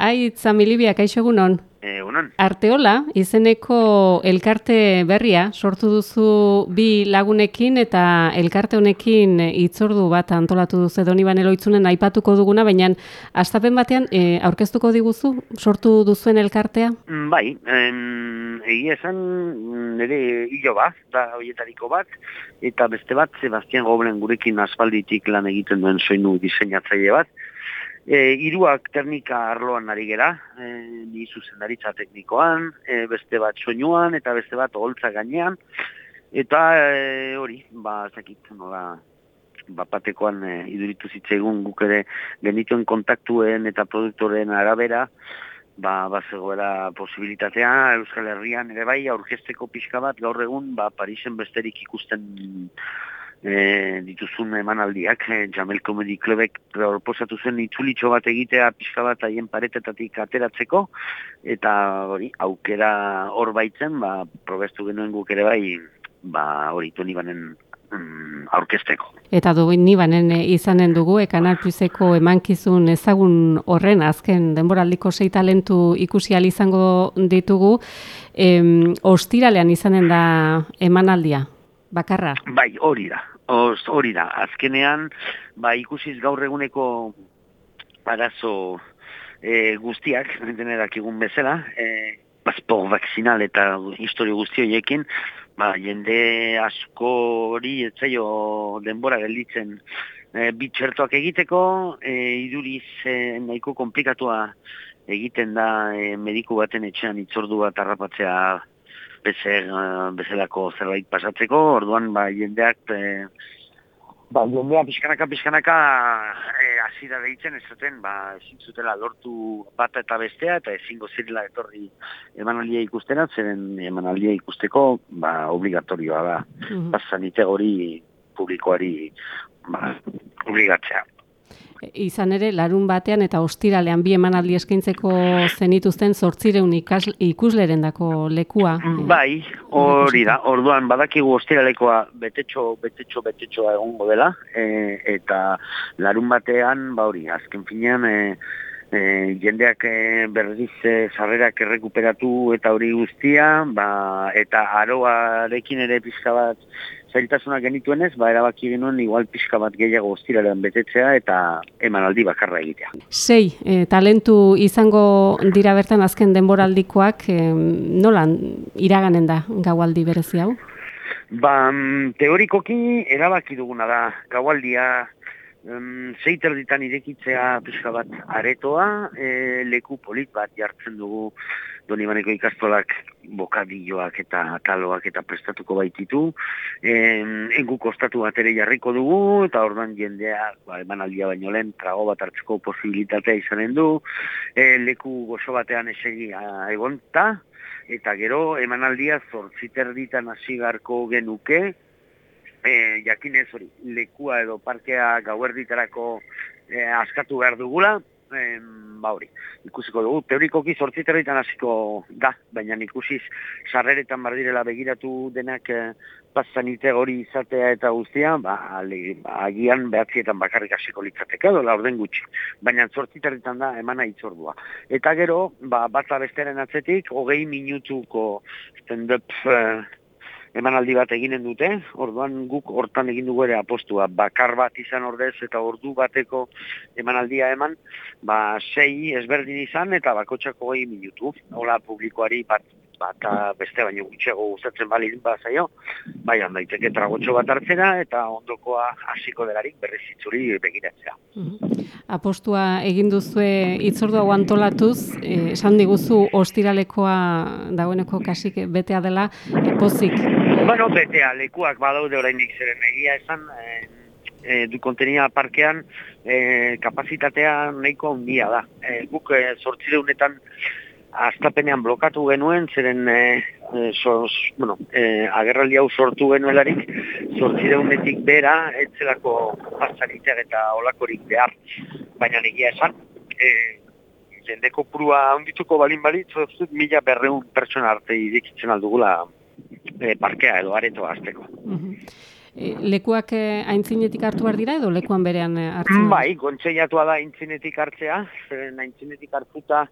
Aitz, amilibia, kaixo egunon? Egunon. Arteola, izeneko elkarte berria, sortu duzu bi lagunekin eta elkarte honekin itzordu bat antolatu duzu edo niban eloitzunen aipatuko duguna, baina astapen batean e, aurkeztuko diguzu, sortu duzuen elkartea? Mm, bai, en, egia esan nire hilo bat, da horietariko bat, eta beste bat, Sebastian Goblen gurekin asfalditik lan egiten duen soinu diseinatzaile bat, E, iruak teknika arloan ari gera, e, ni zuzendaritza teknikoan, e, beste bat soinuan eta beste bat holtza gainean, eta e, hori, ba, zakit, nola, bapatekoan e, iduritu zitzaigun guk ere genituen kontaktuen eta produktoren arabera, ba, ba zegoela posibilitatea. Euskal Herrian ere bai aurkesteko pixka bat gaur egun ba, Parisen besterik ikusten e, dituzun emanaldiak, e, Jamel Comedy Clubek proposatu zen itzulitxo bat egitea pixka bat haien paretetatik ateratzeko, eta hori, aukera hor baitzen, ba, probestu genuen guk ere bai, ba, hori, toni banen mm, aurkesteko. Eta dugu nibanen e, izanen dugu, ekan alpizeko emankizun ezagun horren azken denboraldiko sei talentu ikusi izango ditugu, em, ostiralean izanen da emanaldia, bakarra? Bai, hori da, hori da. Azkenean, ba, ikusiz gaur eguneko arazo e, guztiak, denerak egun bezala, e, paspor vaksinal eta historio guztioiekin, ba, jende asko hori etzaio denbora gelditzen e, bitxertoak egiteko, e, iduriz e, nahiko komplikatua egiten da e, mediku baten etxean itzordu bat harrapatzea bezer, uh, bezalako zerbait pasatzeko, orduan ba, jendeak e, ba, jendea pixkanaka pixkanaka e, azira deitzen ez zuten ba, ezin zutela lortu bat eta bestea eta ezingo zirela etorri emanaldia ikustera, zeren emanaldia ikusteko ba, obligatorioa da, mm -hmm. hori publikoari ba, obligatzea. Izan ere, larun batean eta ostiralean bi emanaldi eskaintzeko zenituzten zortzireun ikusleren dako lekua. Mm, bai, hori da, orduan badakigu ostiralekoa betetxo, betetxo, betetxoa egongo dela, e, eta larun batean, ba hori, azken finean, e, e, jendeak e, berriz e, zarrerak errekuperatu eta hori guztia, ba, eta aroarekin ere pizka bat zailtasuna genituenez, ba, erabaki genuen igual pixka bat gehiago ostiralean betetzea eta emanaldi bakarra egitea. Sei, e, talentu izango dira bertan azken denboraldikoak, e, nolan iraganen da gaualdi berezi hau? Ba, mm, teorikoki erabaki duguna da gaualdia um, zeiter irekitzea pixka bat aretoa, e, leku polit bat jartzen dugu doni baneko ikastolak bokadilloak eta taloak eta prestatuko baititu. E, engu kostatu bat ere jarriko dugu, eta ordan jendea, ba, eman aldia baino lehen, trago bat hartzeko posibilitatea izanen du, e, leku gozo batean esegi egonta, eta gero emanaldia zortziter ditan asigarko genuke, e, jakinez hori lekua edo parkea gauerditerako e, askatu behar dugula, e, ba hori, ikusiko dugu, teorikoki zortziterritan hasiko da, baina ikusiz sarreretan bardirela begiratu denak e, pasanite hori izatea eta guztia, ba, ale, ba, agian behatzietan bakarrik hasiko litzateke edo laurden gutxi, baina zortziterritan da emana itzordua. Eta gero, ba, batza besteren atzetik, hogei minutuko stand-up e, emanaldi bat eginen dute, orduan guk hortan egin dugu ere apostua, bakar bat izan ordez eta ordu bateko emanaldia eman, ba sei ezberdin izan eta bakotxako gehi minutu, hola publikoari bat bata beste baino gutxiago gustatzen balin bazaio, bai handaiteke tragotxo bat hartzera eta ondokoa hasiko delarik berriz itzuri begiratzea. Mhm. Apostua egin duzue itzordu hau antolatuz, eh, esan diguzu ostiralekoa dagoeneko kasik betea dela, e, pozik? Bueno, betea, lekuak badaude oraindik zeren egia esan, e, e, du kontenia parkean e, kapazitatea nahiko handia da. E, guk e, sortzireunetan astapenean blokatu genuen, zeren e, e, bueno, e, agerraldi hau sortu genuelarik, sortzireunetik bera, etzelako pasaritea eta olakorik behar, baina negia esan, e, jendeko purua ondituko balin balitz, mila berreun pertsona arte irekitzen aldugula e, parkea edo areto azteko. E, lekuak e, aintzinetik hartu behar dira edo lekuan berean e, hartzen? Bai, kontseilatua da aintzinetik hartzea, zeren aintzinetik hartuta,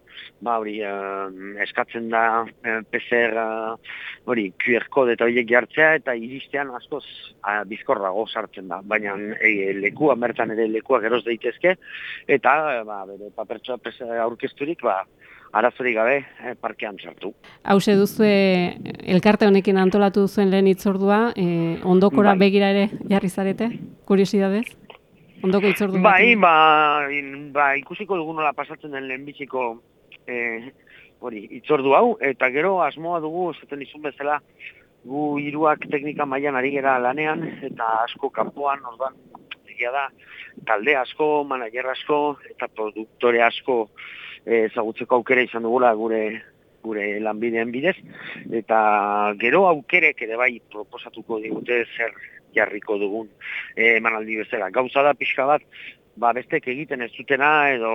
ba hori, eh, eskatzen da eh, PCR, eh, hori, QR kode eta horiek jartzea, eta iristean askoz ah, bizkorrago sartzen da, baina e, lekua, bertan ere lekua geroz daitezke, eta eh, ba, bere papertsoa aurkezturik, ba, arazorik gabe eh, parkean sartu. Hauze duzue elkarte honekin antolatu duzuen lehen itzordua, e, ondokora Bai. begira ere jarri zarete, kuriosidadez? Ondoko itzordu Bai, ba, in- ba, ikusiko dugu nola pasatzen den lehenbiziko eh, hori, itzordu hau, eta gero asmoa dugu, esaten izun bezala, gu hiruak teknika mailan ari gera lanean, eta asko kanpoan, orduan, egia da, talde asko, manager asko, eta produktore asko eh, ezagutzeko aukera izan dugula gure gure lanbideen bidez, eta gero aukerek ere bai proposatuko digute zer jarriko dugun eh, emanaldi bezala. Gauza da pixka bat, ba bestek egiten ez dutena edo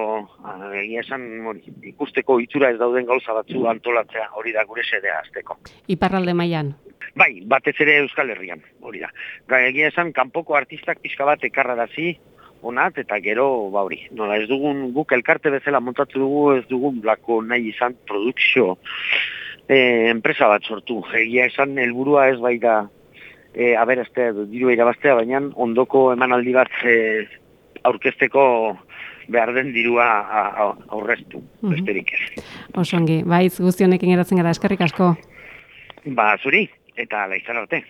egia esan hori, ikusteko itura ez dauden gauza batzu antolatzea, hori da gure sedea azteko. Iparralde mailan. Bai, batez ere Euskal Herrian, hori da. Egia esan, kanpoko artistak pixka bat ekarrarazi, onat, eta gero, ba hori, nola ez dugun guk elkarte bezala montatu dugu, ez dugun blako nahi izan produkzio e, enpresa bat sortu. Egia esan, helburua ez bai da e, aberaztea edo diru irabaztea, baina ondoko emanaldi bat e, aurkezteko behar den dirua aurreztu, Mhm. besterik ez. Osongi, baiz guztionekin geratzen gara, eskerrik asko. Ba, zuri, eta laizan arte.